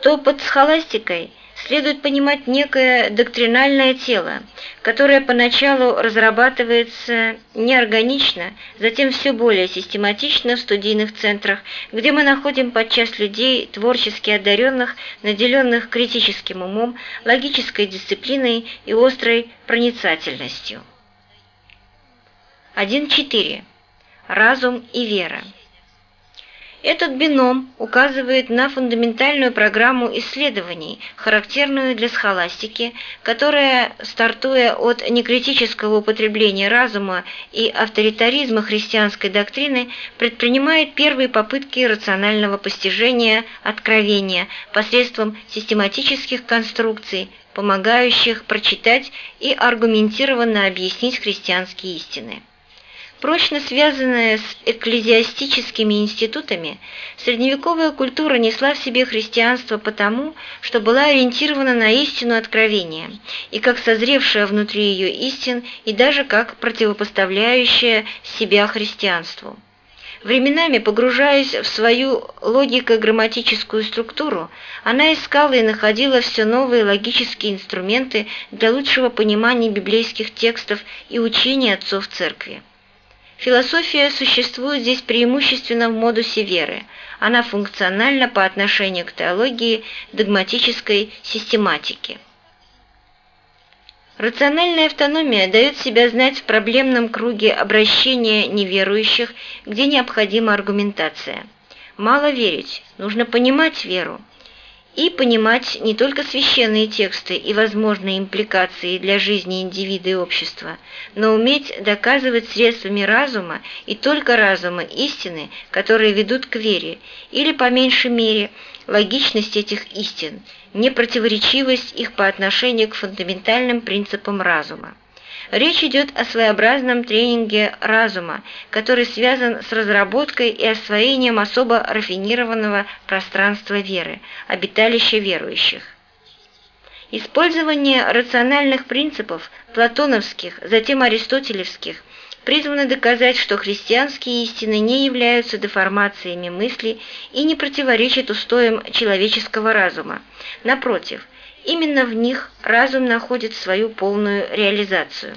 то под схоластикой следует понимать некое доктринальное тело, которое поначалу разрабатывается неорганично, затем все более систематично в студийных центрах, где мы находим подчас людей, творчески одаренных, наделенных критическим умом, логической дисциплиной и острой проницательностью. 1.4. Разум и вера. Этот бином указывает на фундаментальную программу исследований, характерную для схоластики, которая, стартуя от некритического употребления разума и авторитаризма христианской доктрины, предпринимает первые попытки рационального постижения откровения посредством систематических конструкций, помогающих прочитать и аргументированно объяснить христианские истины. Прочно связанная с экклезиастическими институтами, средневековая культура несла в себе христианство потому, что была ориентирована на истину откровения, и как созревшая внутри ее истин, и даже как противопоставляющая себя христианству. Временами, погружаясь в свою логико-грамматическую структуру, она искала и находила все новые логические инструменты для лучшего понимания библейских текстов и учений отцов церкви. Философия существует здесь преимущественно в модусе веры. Она функциональна по отношению к теологии догматической систематики. Рациональная автономия дает себя знать в проблемном круге обращения неверующих, где необходима аргументация. Мало верить, нужно понимать веру и понимать не только священные тексты и возможные импликации для жизни индивида и общества, но уметь доказывать средствами разума и только разума истины, которые ведут к вере, или, по меньшей мере, логичность этих истин, непротиворечивость их по отношению к фундаментальным принципам разума. Речь идет о своеобразном тренинге разума, который связан с разработкой и освоением особо рафинированного пространства веры, обиталища верующих. Использование рациональных принципов платоновских, затем аристотелевских, призвано доказать, что христианские истины не являются деформациями мысли и не противоречат устоям человеческого разума. Напротив – Именно в них разум находит свою полную реализацию.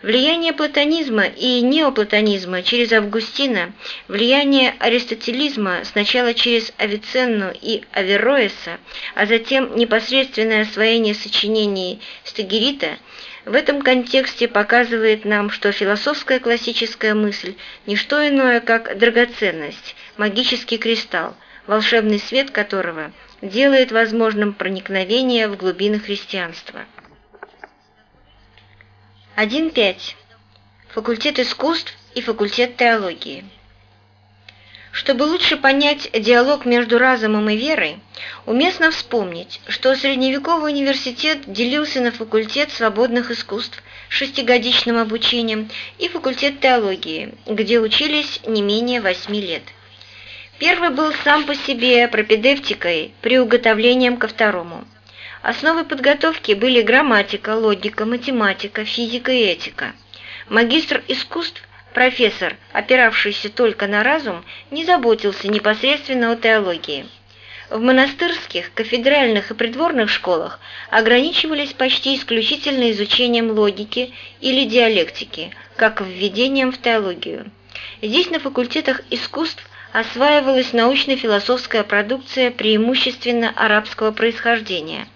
Влияние платонизма и неоплатонизма через Августина, влияние аристотелизма сначала через Авиценну и Авероэса, а затем непосредственное освоение сочинений Стагерита в этом контексте показывает нам, что философская классическая мысль – не что иное, как драгоценность, магический кристалл, волшебный свет которого делает возможным проникновение в глубины христианства. 1.5. Факультет искусств и факультет теологии. Чтобы лучше понять диалог между разумом и верой, уместно вспомнить, что средневековый университет делился на факультет свободных искусств шестигодичным обучением и факультет теологии, где учились не менее восьми лет. Первый был сам по себе пропедевтикой, приуготовлением ко второму. Основой подготовки были грамматика, логика, математика, физика и этика. Магистр искусств профессор, опиравшийся только на разум, не заботился непосредственно о теологии. В монастырских, кафедральных и придворных школах ограничивались почти исключительно изучением логики или диалектики, как введением в теологию. Здесь на факультетах искусств осваивалась научно-философская продукция преимущественно арабского происхождения.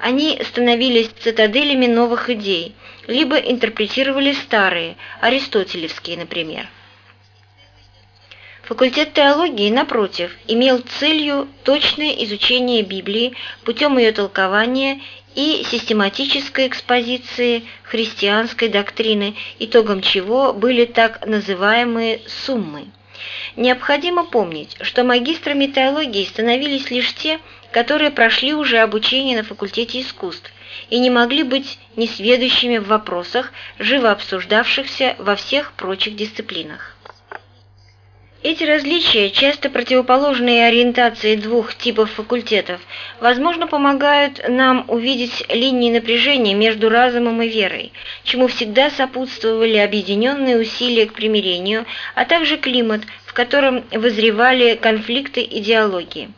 Они становились цитаделями новых идей, либо интерпретировали старые, аристотелевские, например. Факультет теологии, напротив, имел целью точное изучение Библии путем ее толкования и систематической экспозиции христианской доктрины, итогом чего были так называемые «суммы». Необходимо помнить, что магистрами теологии становились лишь те, которые прошли уже обучение на факультете искусств и не могли быть несведущими в вопросах, живо обсуждавшихся во всех прочих дисциплинах. Эти различия, часто противоположные ориентации двух типов факультетов, возможно, помогают нам увидеть линии напряжения между разумом и верой, чему всегда сопутствовали объединенные усилия к примирению, а также климат, в котором вызревали конфликты идеологии.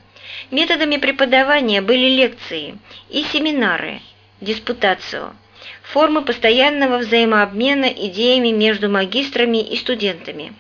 Методами преподавания были лекции и семинары, диспутацию, формы постоянного взаимообмена идеями между магистрами и студентами.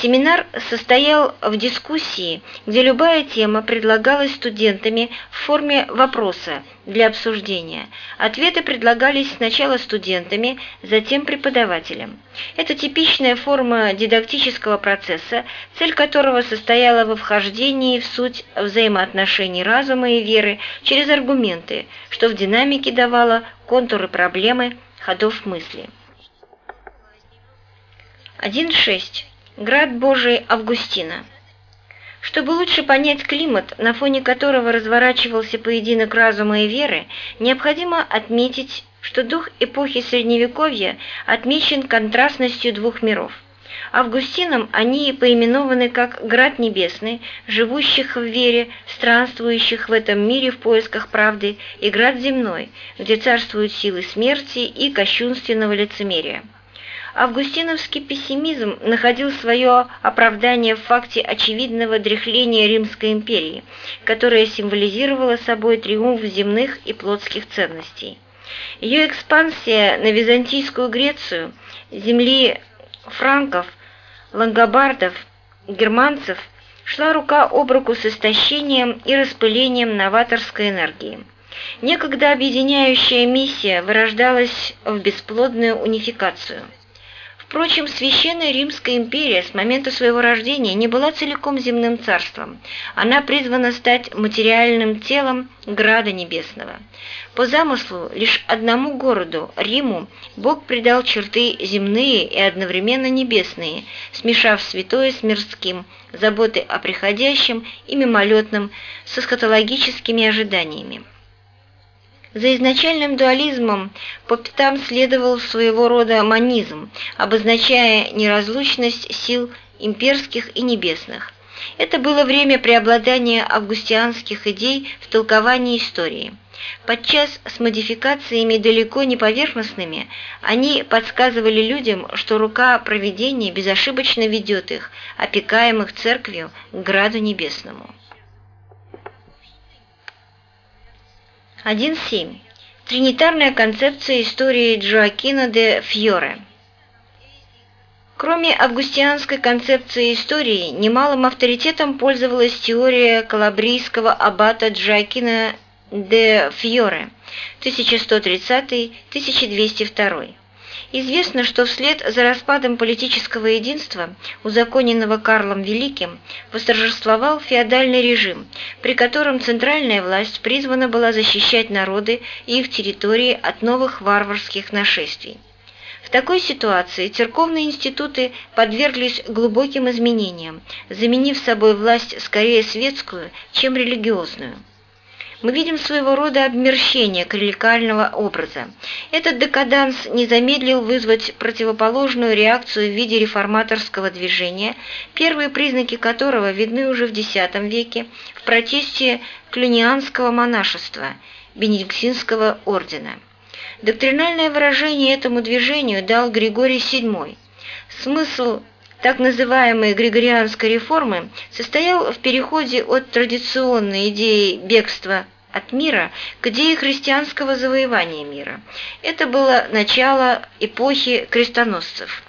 Семинар состоял в дискуссии, где любая тема предлагалась студентами в форме вопроса для обсуждения. Ответы предлагались сначала студентами, затем преподавателям. Это типичная форма дидактического процесса, цель которого состояла во вхождении в суть взаимоотношений разума и веры через аргументы, что в динамике давало контуры проблемы ходов мысли. 1.6. Град Божий Августина. Чтобы лучше понять климат, на фоне которого разворачивался поединок разума и веры, необходимо отметить, что дух эпохи Средневековья отмечен контрастностью двух миров. Августином они поименованы как «Град Небесный», живущих в вере, странствующих в этом мире в поисках правды, и «Град Земной», где царствуют силы смерти и кощунственного лицемерия. Августиновский пессимизм находил свое оправдание в факте очевидного дряхления Римской империи, которая символизировала собой триумф земных и плотских ценностей. Ее экспансия на Византийскую Грецию, земли франков, лангобардов, германцев шла рука об руку с истощением и распылением новаторской энергии. Некогда объединяющая миссия вырождалась в бесплодную унификацию – Впрочем, Священная Римская империя с момента своего рождения не была целиком земным царством. Она призвана стать материальным телом Града Небесного. По замыслу, лишь одному городу, Риму, Бог придал черты земные и одновременно небесные, смешав святое с мирским, заботы о приходящем и мимолетном с эсхатологическими ожиданиями. За изначальным дуализмом по пятам следовал своего рода манизм, обозначая неразлучность сил имперских и небесных. Это было время преобладания августианских идей в толковании истории. Подчас с модификациями далеко не поверхностными, они подсказывали людям, что рука провидения безошибочно ведет их, опекаемых церковью, к граду небесному. 1.7. Тринитарная концепция истории Джоакино де Фьоре. Кроме августианской концепции истории, немалым авторитетом пользовалась теория калабрийского аббата Джоакина де Фьоре 1130-1202. Известно, что вслед за распадом политического единства, узаконенного Карлом Великим, восторжествовал феодальный режим, при котором центральная власть призвана была защищать народы и их территории от новых варварских нашествий. В такой ситуации церковные институты подверглись глубоким изменениям, заменив собой власть скорее светскую, чем религиозную мы видим своего рода обмерщение клерикального образа. Этот декаданс не замедлил вызвать противоположную реакцию в виде реформаторского движения, первые признаки которого видны уже в X веке в протесте клюнианского монашества, Бенедиктинского ордена. Доктринальное выражение этому движению дал Григорий VII. Смысл так называемой Григорианской реформы состоял в переходе от традиционной идеи бегства от мира к идее христианского завоевания мира. Это было начало эпохи крестоносцев.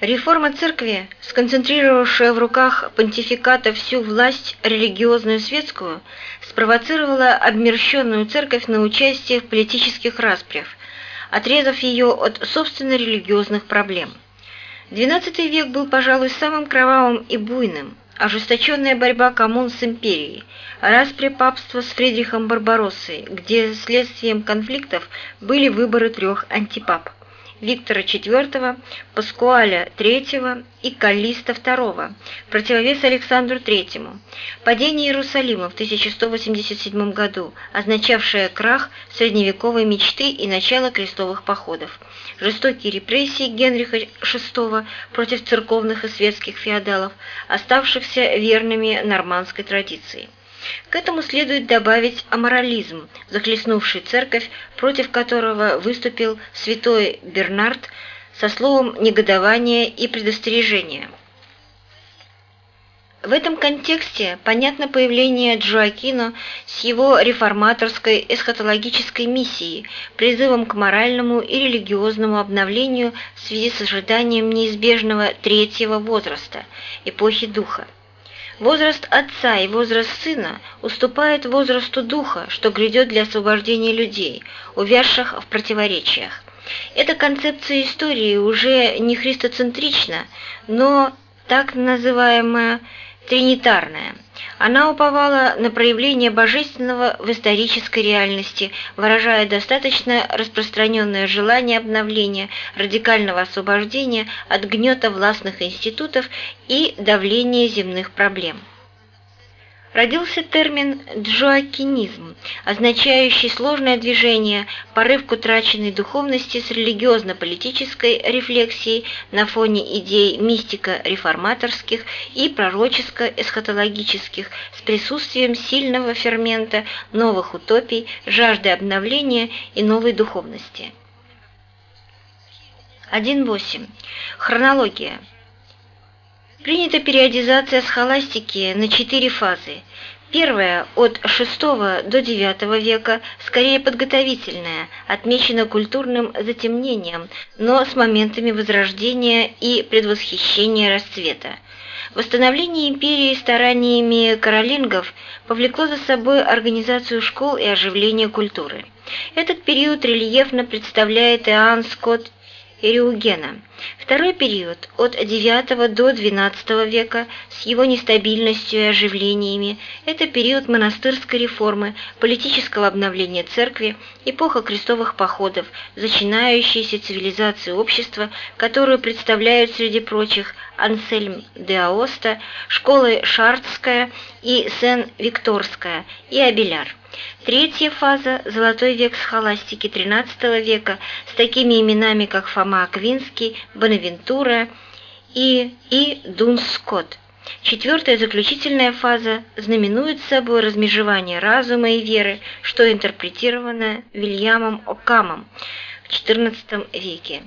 Реформа церкви, сконцентрировавшая в руках понтификата всю власть религиозную светскую, спровоцировала обмерщенную церковь на участие в политических распрях, отрезав ее от собственно религиозных проблем. XII век был, пожалуй, самым кровавым и буйным – ожесточенная борьба коммун с империей, распри папства с Фридрихом Барбароссой, где следствием конфликтов были выборы трех антипап – Виктора IV, Паскуаля III и Каллиста II, противовес Александру III, падение Иерусалима в 1187 году, означавшее крах средневековой мечты и начало крестовых походов, жестокие репрессии Генриха VI против церковных и светских феодалов, оставшихся верными нормандской традиции. К этому следует добавить аморализм, захлестнувший церковь, против которого выступил святой Бернард со словом негодования и предостережения. В этом контексте понятно появление Джоакино с его реформаторской эсхатологической миссией, призывом к моральному и религиозному обновлению в связи с ожиданием неизбежного третьего возраста – эпохи Духа. Возраст отца и возраст сына уступает возрасту духа, что грядет для освобождения людей, увязших в противоречиях. Эта концепция истории уже не христоцентрична, но так называемая тринитарная. Она уповала на проявление божественного в исторической реальности, выражая достаточно распространенное желание обновления, радикального освобождения от гнета властных институтов и давления земных проблем родился термин «джоакинизм», означающий сложное движение, порыв к утраченной духовности с религиозно-политической рефлексией на фоне идей мистико-реформаторских и пророческо-эсхатологических с присутствием сильного фермента новых утопий, жажды обновления и новой духовности. 1.8. Хронология. Принята периодизация схоластики на четыре фазы. Первая от VI до IX века, скорее подготовительная, отмечена культурным затемнением, но с моментами возрождения и предвосхищения расцвета. Восстановление империи стараниями каролингов повлекло за собой организацию школ и оживление культуры. Этот период рельефно представляет Иоанн Скотт Эриугена. Второй период от IX до XII века с его нестабильностью и оживлениями – это период монастырской реформы, политического обновления церкви, эпоха крестовых походов, зачинающаяся цивилизации общества, которую представляют среди прочих Ансельм де Аоста, школы Шартская и Сен-Викторская и Абеляр. Третья фаза – золотой век схоластики XIII века с такими именами, как Фома Аквинский, Бонавентура и, и Дун Скотт. Четвертая заключительная фаза знаменует собой размежевание разума и веры, что интерпретировано Вильямом Окамом в XIV веке.